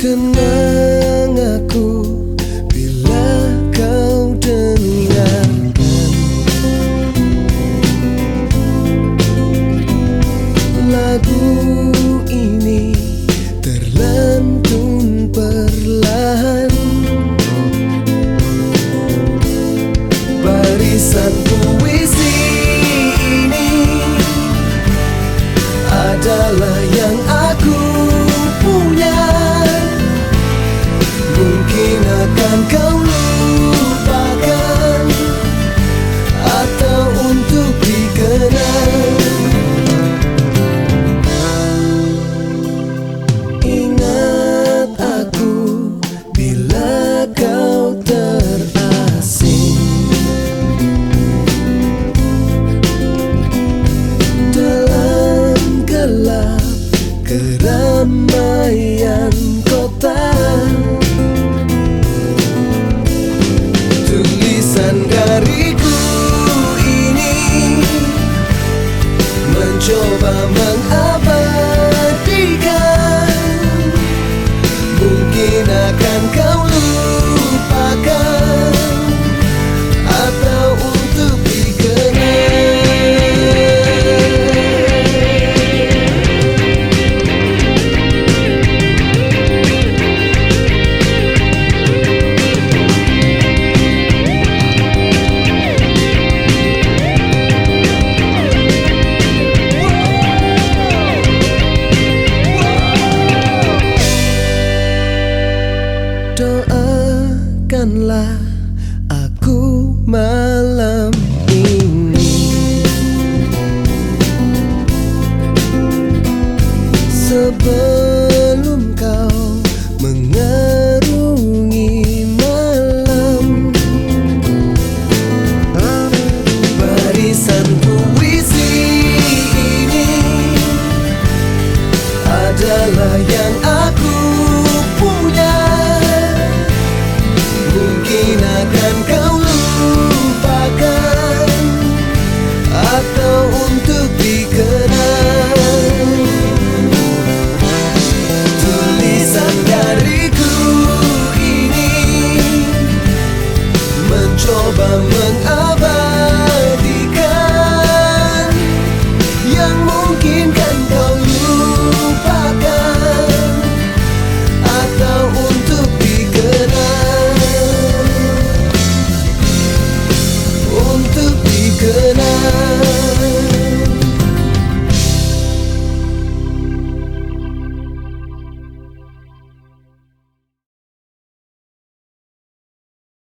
kenang aku bila kau dengarkan lagu ini terlantun perlahan. Barisan puisi ini adalah yang keramaian kota aku malam ini. Sebelum yang aku punya Mungkin good night.